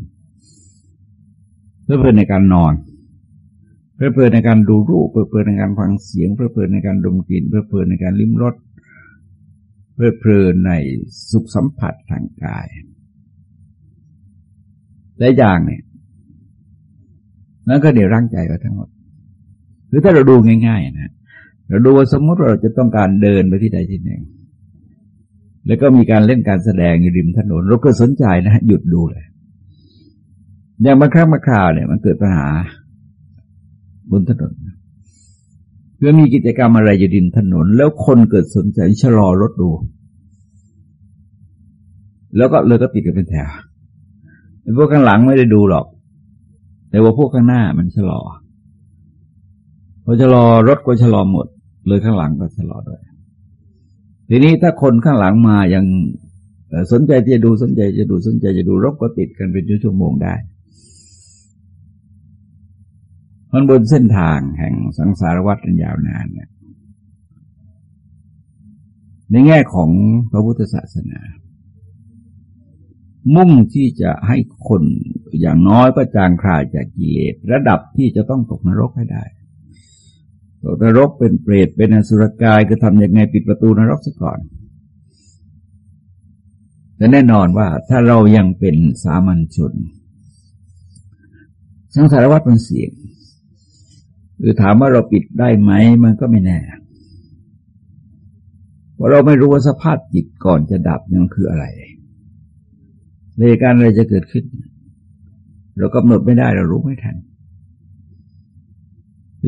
[SPEAKER 1] เพลิดเพลินในการนอนเพลิดเพลินในการดูรูปเพลิดเพลินในการฟังเสียงเพลิดเพลินในการดมกลิ่นเพลิดเพลินในการลิ้มรสเพลิดเพลินในสุขสัมผัสทางกายหลายอย่างเนี่ยนั่นก็เดี๋ยวร่างใจเราทั้งหมดหรือถ้าเราดูง่าย ๆ นะเราดูว่าสมมติเราจะต้องการเดินไปที่ใดที่หนึ่ง แล้วก็มีการเล่นการแสดงอยู่ริมถนน เราก็สนใจนะหยุดดูเลย อย่างบางครั้งบางคราวเนี่ยมันเกิดปัญหาบนถนนเพื่อมีกิจกรรมอะไรอยู่ริมถนน แล้วคนเกิดสนใจชะลอรถดู แล้วก็เลยก็ติดกันเป็นแถวพวกข้างหลังไม่ได้ดูหรอก แต่ว่าพวกข้างหน้ามันชะลอพอชะลอรถก็ชะลอหมด เลยข้างหลังก็ชะลอด้วย ทีนี้ถ้าคนข้างหลังมายังสนใจจะดูสนใจจะดูสนใจจะดูรถก็ติดกันเป็นชั่วโมงได้ มันบนเส้นทางแห่งสังสารวัฏยาวนานเนี่ยในแง่ของพระพุทธศาสนา มุ่งที่จะให้คนอย่างน้อยก็จางคลายจากกิเลสระดับที่จะต้องตกนรกให้ได้ ตกนรกเป็นเปรตเป็นอสุรกายก็ทำยังไงปิดประตูนรกซะก่อน แต่แน่นอนว่าถ้าเรายังเป็นสามัญชน สังสารวัฏมันเสี่ยง คือถามว่าเราปิดได้ไหมมันก็ไม่แน่เพราะเราไม่รู้ว่าสภาพจิตก่อนจะดับเนี่ยมันคืออะไรเลยการอะไรจะเกิดขึ้น เรากำหนดไม่ได้เรารู้ไม่ทัน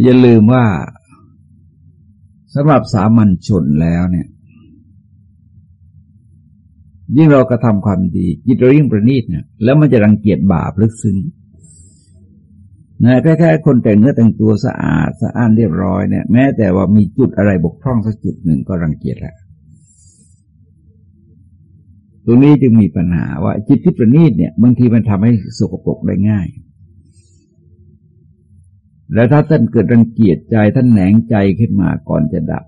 [SPEAKER 1] อย่าลืมว่าสำหรับสามัญชนแล้วเนี่ย ยิ่งเรากระทำความดี จิตเรายิ่งประณีตเนี่ยแล้วมันจะรังเกียจบาปลึกซึ้ง นะแค่แค่คนแต่งเนื้อแต่งตัวสะอาดสะอ้านเรียบร้อยเนี่ยแม้แต่ว่ามีจุดอะไรบกพร่องสักจุดหนึ่งก็รังเกียจแล้วตรงนี้จึงมีปัญหาว่าจิตที่ประณีตเนี่ยบางทีมันทำให้สกปรกได้ง่าย แล้วถ้าท่านเกิดรังเกียจใจท่านแหนงใจขึ้นมาก่อนจะดับ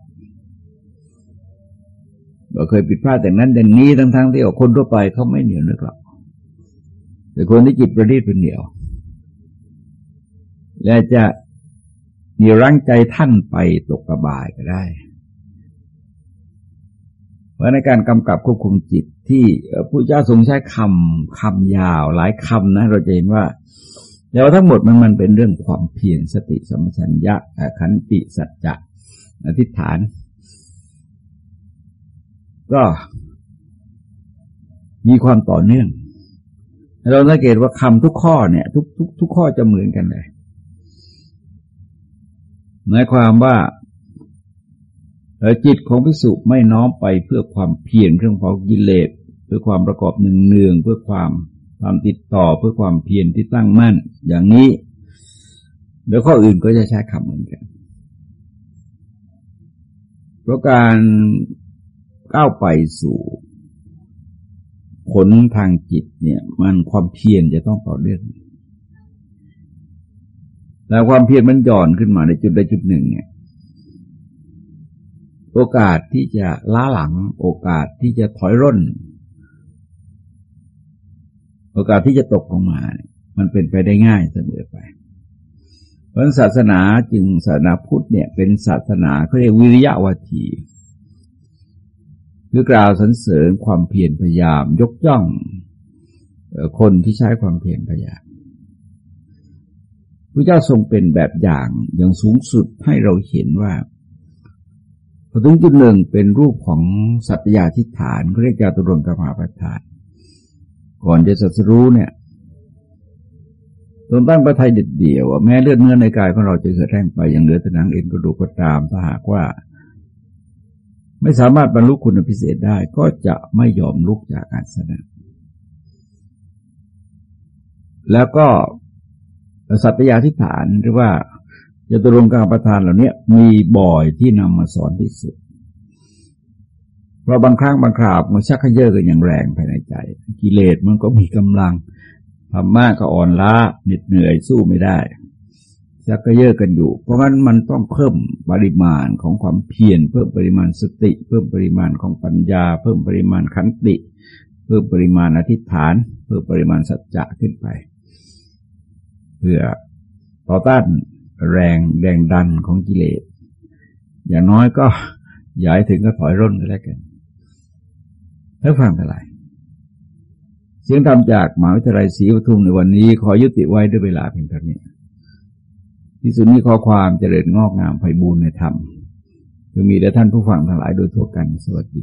[SPEAKER 1] เราเคยผิดพลาดแต่นั้นอย่งนี้ทั้งๆทที่คนทั่วไปเขาไม่เหนียวนึกหรอกแต่คนที่จิตประณีตเป็นเหนียว และจะมีรั้งใจท่านไปตกกระบายก็ได้ เพราะในการกำกับควบคุมจิตที่ผู้เจ้าทรงใช้คำคำยาวหลายคำนะ เราจะเห็นว่าแล้วทั้งหมดมันมันเป็นเรื่องความเพียรสติสมัชัญญะขันติสัจจะอธิษฐาน ก็มีความต่อเนื่อง เราสังเกตว่าคำทุกข้อเนี่ย ทุกทุกทุกข้อจะเหมือนกันเลย หมายความว่าจิตของพิสุไม่น้อมไปเพื่อความเพียรเครื่องเผากิเลสเพื่อความประกอบหนึ่งเนืองเพื่อความความติดต่อเพื่อความเพียรที่ตั้งมั่น อย่างนี้ แล้วข้ออื่นก็จะใช้คำเหมือนกันเพราะการก้าวไปสู่ ผลทางจิตเนี่ย มันความเพียรจะต้องต่อเนื่อง แต่ความเพียรมันหย่อนขึ้นมาในจุดใดจุดหนึ่งเนี่ย โอกาสที่จะล้าหลัง โอกาสที่จะถอยร่น โอกาสที่จะตกลงมาเนี่ยมันเป็นไปได้ง่ายเสมอไป เพราะศาสนาจึงศาสนาพุทธเนี่ย เป็นศาสนาเขาเรียกวิริยะวัตีคือกล่าวสรรเสริญความเพียรพยายามยกย่องคนที่ใช้ความเพียรพยายาม พระเจ้าทรงเป็นแบบอย่างอย่างสูงสุดให้เราเห็นว่าพอถึงจุดหนึ่งเป็นรูปของสัตยาธิฐานเขาเรียกจาตุรงกรรมาประธาน ก่อนจะสัสรู้เนี่ยตนตั้งประทัยเด็ดเดี่ยวแม้เลือดเนื้อในกายของเราจะเกิดแห้งไปอย่างเหลือแต่หนังเอ็นกระดูกก็ตามถ้าหากว่า ไม่สามารถบรรลุคุณพิเศษได้ก็จะไม่ยอมลุกจากอาสนะแล้วก็ สัตยาธิฐานหรือว่าจตุรงการประธานเหล่านี้มีบ่อยที่นำมาสอนที่สุดเพราะบางครั้งบางคราวมันชักขยเยอะกันอย่างแรงภายในใจ กิเลสมันก็มีกำลังทำมากก็อ่อนล้าเหน็ดเหนื่อยสู้ไม่ได้ชักกระเยอะกันอยู่ เพราะงั้นมันต้องเพิ่มปริมาณของความเพียร เพิ่มปริมาณสติ เพิ่มปริมาณของปัญญา เพิ่มปริมาณขันติ เพิ่มปริมาณอธิษฐาน เพิ่มปริมาณสัจจะขึ้นไป เพื่อต่อต้านแรงแรงดันของกิเลส อย่างน้อยก็ย่าให้ถึงก็ถอยร่นก็แล้วกันแล้วฟังอะไรเสียงธรรมจากมหาวิทยาลัยศรีปทุมในวันนี้ ขอยุติไว้ด้วยเวลาเพียงเท่านี้ ที่สุดนี้ขอความเจริญงอกงามไพบูรณ์ในธรรมจะมีแด่ท่านผู้ฟังทั้งหลายโดยทั่วกันสวัสดี